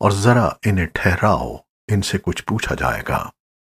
اور ذرا انہیں ٹھہراؤ ان سے کچھ پوچھا جائے گا۔